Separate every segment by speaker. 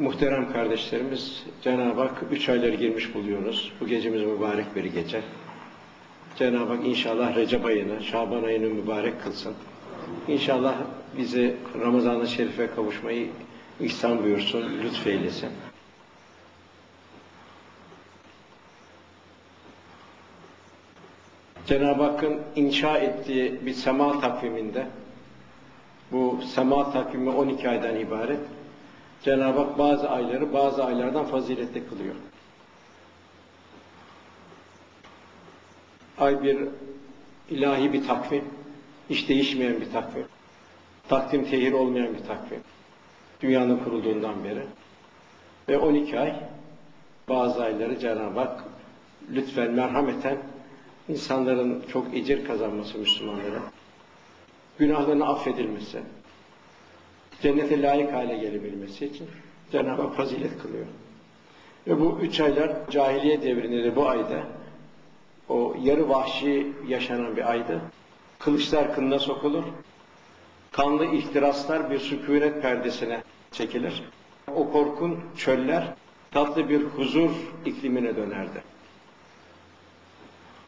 Speaker 1: Muhterem kardeşlerimiz, Cenab-ı Hak üç ayları girmiş buluyoruz. Bu gecemiz mübarek bir gece. Cenab-ı Hak inşallah Recep ayını, Şaban ayını mübarek kılsın. İnşallah bizi Ramazan-ı Şerif'e kavuşmayı ihsan buyursun, lütfeylesin. Cenab-ı Hakk'ın inşa ettiği bir sema takviminde, bu sema takvimi 12 aydan ibaret, Cenab-ı Hak bazı ayları bazı aylardan faziletli kılıyor. Ay bir ilahi bir takvim, hiç değişmeyen bir takvim. Takvim tehir olmayan bir takvim. Dünyanın kurulduğundan beri. Ve 12 ay bazı ayları Cenab-ı Hak lütfen merhameten insanların çok ecir kazanması Müslümanlara, günahlarının affedilmesi, cennete layık hale gelebilmesi için Cenab-ı Hak fazilet kılıyor. Ve bu üç aylar cahiliye devrinde de bu ayda o yarı vahşi yaşanan bir aydı. Kılıçlar kınına sokulur. Kanlı ihtiraslar bir sükunet perdesine çekilir. O korkun çöller tatlı bir huzur iklimine dönerdi.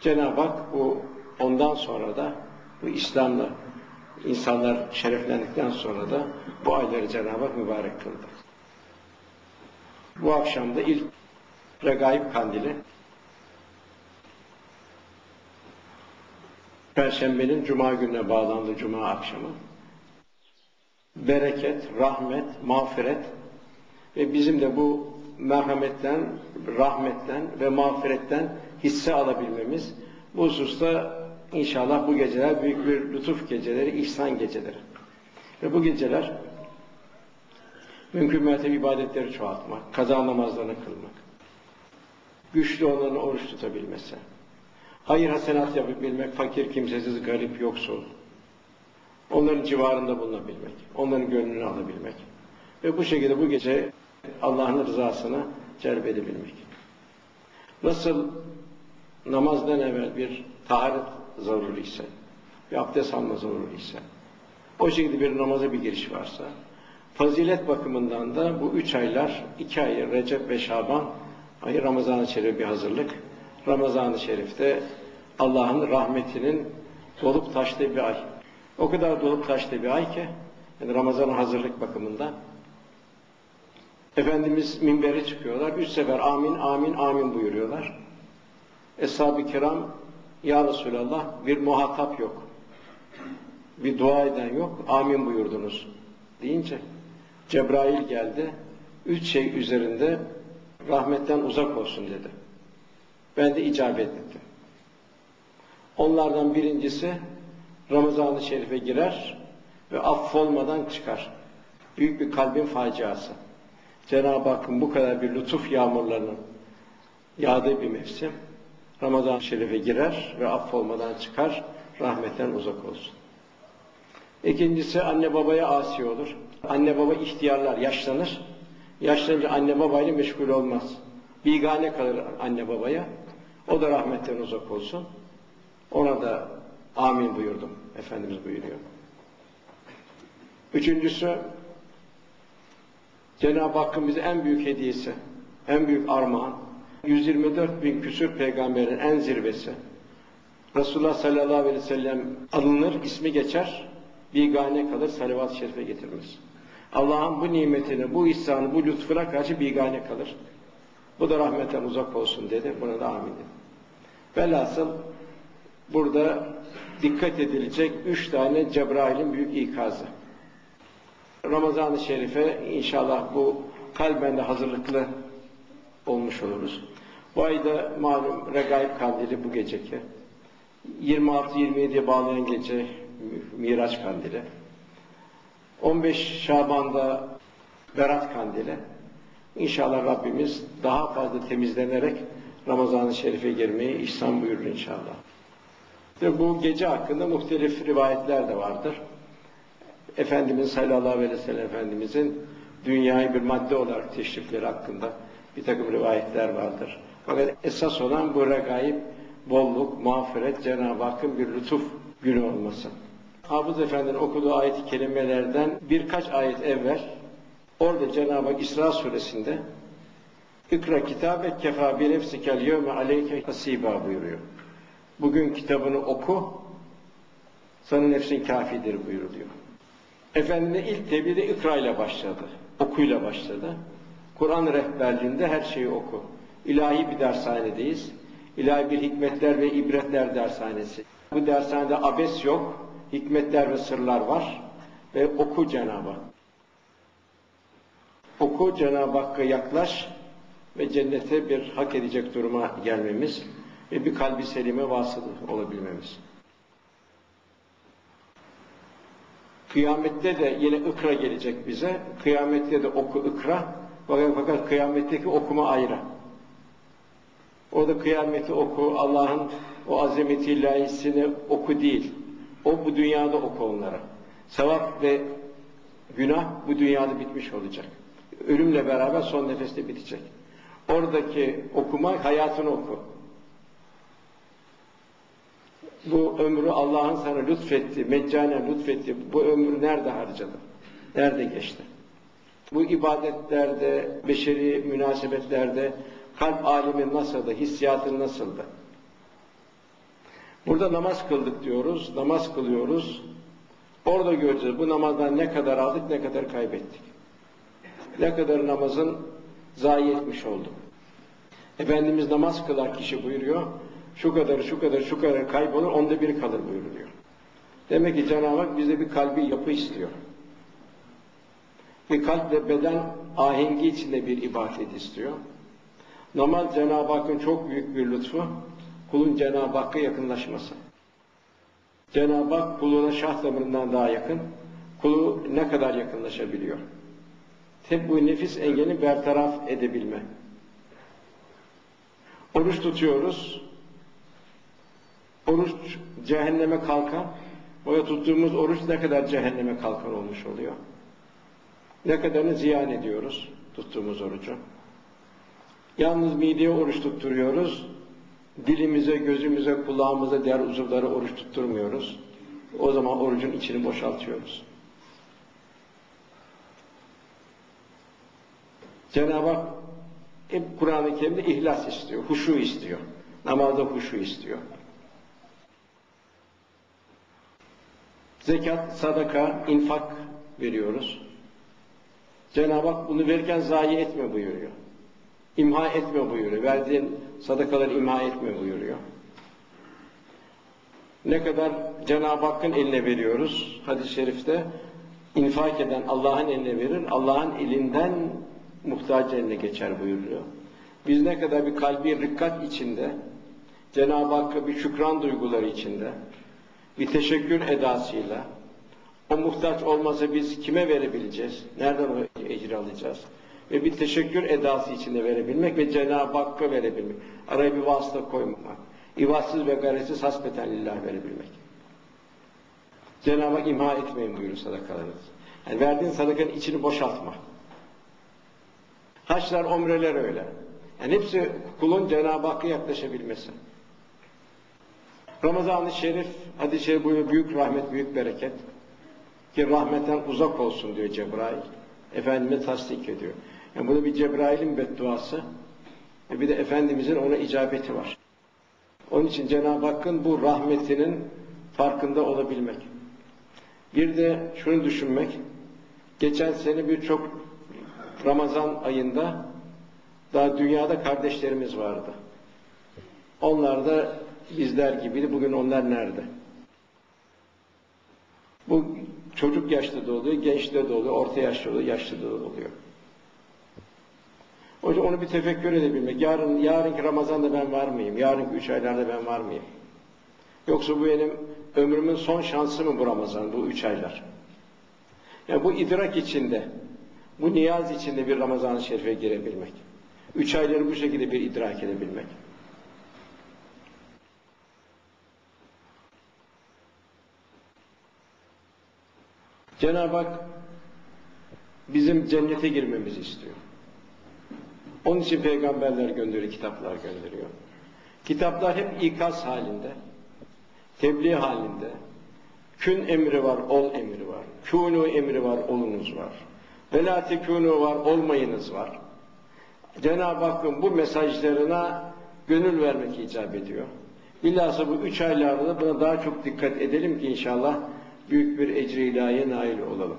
Speaker 1: Cenab-ı Hak bu ondan sonra da bu İslam'la insanlar şereflendikten sonra da bu ayları Cenab-ı Hak mübarek kıldı. Bu akşam da ilk Regaib Kandili Perşembenin Cuma gününe bağlandı Cuma akşamı. Bereket, rahmet, mağfiret ve bizim de bu merhametten, rahmetten ve mağfiretten hisse alabilmemiz bu hususta inşallah bu geceler büyük bir lütuf geceleri, ihsan geceleri. Ve bu geceler mümkün mertebe ibadetleri çoğaltmak, kaza namazlarını kılmak, güçlü olanın oruç tutabilmesi, hayır hasenat yapabilmek, fakir, kimsesiz, garip, yoksul, onların civarında bulunabilmek, onların gönlünü alabilmek ve bu şekilde bu gece Allah'ın rızasını celbedebilmek. Nasıl namazdan evvel bir taharet zaruri ise, bir abdest alma zaruri ise, o şekilde bir namaza bir giriş varsa, fazilet bakımından da bu üç aylar, iki ay Recep ve Şaban ayı Ramazan-ı Şerif bir hazırlık. Ramazan-ı Şerif'te Allah'ın rahmetinin dolup taştığı bir ay. O kadar dolup taştığı bir ay ki, yani Ramazan'a hazırlık bakımından, Efendimiz minbere çıkıyorlar. Üç sefer amin, amin, amin buyuruyorlar. Eshab-ı kiram ya Resulallah bir muhatap yok. Bir dua eden yok. Amin buyurdunuz deyince Cebrail geldi. Üç şey üzerinde rahmetten uzak olsun dedi. Ben de icabet ettim. Onlardan birincisi Ramazan-ı Şerif'e girer ve affolmadan çıkar. Büyük bir kalbin faciası. Cenab-ı Hakk'ın bu kadar bir lütuf yağmurlarının yağdığı bir mevsim. Ramazan-ı Şerif'e girer ve affolmadan çıkar, rahmetten uzak olsun. İkincisi anne babaya asi olur. Anne baba ihtiyarlar, yaşlanır. Yaşlanınca anne babayla meşgul olmaz. Bigane kalır anne babaya. O da rahmetten uzak olsun. Ona da amin buyurdum. Efendimiz buyuruyor. Üçüncüsü Cenab-ı Hakk'ın bize en büyük hediyesi, en büyük armağan, 124 bin küsür peygamberin en zirvesi. Resulullah sallallahu aleyhi ve sellem alınır, ismi geçer, bigane kalır, salavat-ı şerife getirmez. Allah'ın bu nimetini, bu ihsanı, bu lütfuna karşı bigane kalır. Bu da rahmetten uzak olsun dedi, buna da amin dedi. Velhasıl burada dikkat edilecek üç tane Cebrail'in büyük ikazı. Ramazan-ı Şerif'e inşallah bu kalben de hazırlıklı olmuş oluruz. Bu ayda malum Regaib Kandili bu geceki. 26-27'ye bağlayan gece Miraç Kandili. 15 Şaban'da Berat Kandili. İnşallah Rabbimiz daha fazla temizlenerek Ramazan-ı Şerif'e girmeyi ihsan buyurur inşallah. Ve bu gece hakkında muhtelif rivayetler de vardır. Efendimiz sallallahu aleyhi ve sellem Efendimizin dünyayı bir madde olarak teşrifleri hakkında bir takım rivayetler vardır. Fakat esas olan bu regaib, bolluk, mağfiret, Cenab-ı Hakk'ın bir lütuf günü olması. Hafız Efendi'nin okuduğu ayet-i kerimelerden birkaç ayet evvel Orada Cenab-ı Hak İsra suresinde İkra kitabe kefa bi nefsikel yevme aleyke hasiba buyuruyor. Bugün kitabını oku, sana nefsin kafidir buyuruluyor. Efendimiz ilk tebliğde ikra ile başladı. Okuyla başladı. Kur'an rehberliğinde her şeyi oku. İlahi bir dershanedeyiz. İlahi bir hikmetler ve ibretler dershanesi. Bu dershanede abes yok. Hikmetler ve sırlar var. Ve oku Cenab-ı Hak. Oku Cenab-ı Hakk'a yaklaş ve cennete bir hak edecek duruma gelmemiz ve bir kalbi selime vasıl olabilmemiz. Kıyamette de yine ikra gelecek bize. Kıyamette de oku ikra. Fakat kıyametteki okuma ayrı. Orada kıyameti oku, Allah'ın o azameti ilahisini oku değil. O bu dünyada oku onlara. Sevap ve günah bu dünyada bitmiş olacak. Ölümle beraber son nefeste bitecek. Oradaki okuma hayatını oku. Bu ömrü Allah'ın sana lütfetti, meccanen lütfetti. Bu ömrü nerede harcadın? Nerede geçti? Bu ibadetlerde, beşeri münasebetlerde kalp alemi nasıldı, hissiyatın nasıldı? Burada namaz kıldık diyoruz, namaz kılıyoruz. Orada göreceğiz bu namazdan ne kadar aldık, ne kadar kaybettik. Ne kadar namazın zayi etmiş olduk. Efendimiz namaz kılar kişi buyuruyor, şu kadar, şu kadar, şu kadar kaybolur, onda bir kalır buyuruyor. Demek ki Cenab-ı Hak bize bir kalbi yapı istiyor. Bir kalp ve beden ahengi içinde bir ibadet istiyor. Namaz Cenab-ı Hakk'ın çok büyük bir lütfu, kulun Cenab-ı Hakk'a yakınlaşması. Cenab-ı Hak kuluna şah damarından daha yakın, kulu ne kadar yakınlaşabiliyor. Tek bu nefis engelini bertaraf edebilme. Oruç tutuyoruz. Oruç cehenneme kalkan, o tuttuğumuz oruç ne kadar cehenneme kalkan olmuş oluyor. Ne kadarını ziyan ediyoruz tuttuğumuz orucu. Yalnız mideye oruç tutturuyoruz. Dilimize, gözümüze, kulağımıza, diğer uzuvlara oruç tutturmuyoruz. O zaman orucun içini boşaltıyoruz. Cenab-ı Hak hep Kur'an-ı Kerim'de ihlas istiyor, huşu istiyor. Namazda huşu istiyor. Zekat, sadaka, infak veriyoruz. Cenab-ı Hak bunu verirken zayi etme buyuruyor. İmha etme buyuruyor. Verdiğin sadakaları imha etme buyuruyor. Ne kadar Cenab-ı Hakk'ın eline veriyoruz. Hadis-i şerifte infak eden Allah'ın eline verir, Allah'ın elinden muhtaç eline geçer buyuruyor. Biz ne kadar bir kalbi rikkat içinde, Cenab-ı Hakk'a bir şükran duyguları içinde, bir teşekkür edasıyla, o muhtaç olmasa biz kime verebileceğiz? Nereden ecri alacağız? Ve bir teşekkür edası içinde verebilmek ve Cenab-ı Hakk'a verebilmek. Araya bir vasıta koymak. İvatsız ve garetsiz hasbeten lillah verebilmek. Cenab-ı Hak imha etmeyin buyuruyor sadakalarınızı. Yani verdiğin sadakanın içini boşaltma. Haçlar, omreler öyle. Yani hepsi kulun Cenab-ı Hakk'a yaklaşabilmesi. Ramazan-ı Şerif, hadis-i şerif buyuruyor, büyük rahmet, büyük bereket. Ki rahmetten uzak olsun diyor Cebrail. Efendimiz tasdik ediyor. Yani burada bir Cebrail'in bedduası ve bir de Efendimizin ona icabeti var. Onun için Cenab-ı Hakk'ın bu rahmetinin farkında olabilmek. Bir de şunu düşünmek, geçen sene birçok Ramazan ayında daha dünyada kardeşlerimiz vardı. Onlar da bizler gibiydi. Bugün onlar nerede? Bu çocuk yaşta da oluyor, gençte de oluyor, orta yaşta oluyor, yaşlı da oluyor. O yüzden onu bir tefekkür edebilmek. Yarın, yarınki Ramazan'da ben var mıyım? Yarınki üç aylarda ben var mıyım? Yoksa bu benim ömrümün son şansı mı bu Ramazan, bu üç aylar? Yani bu idrak içinde, bu niyaz içinde bir Ramazan-ı Şerif'e girebilmek. Üç ayları bu şekilde bir idrak edebilmek. Cenab-ı Hak bizim cennete girmemizi istiyor. Onun için peygamberler gönderiyor, kitaplar gönderiyor. Kitaplar hep ikaz halinde, tebliğ halinde. Kün emri var, ol emri var. Kûnû emri var, olunuz var. Ve la tekûnû var, olmayınız var. Cenab-ı Hakk'ın bu mesajlarına gönül vermek icap ediyor. Bilhassa bu üç aylarda buna daha çok dikkat edelim ki inşallah büyük bir ecri ilahiye nail olalım.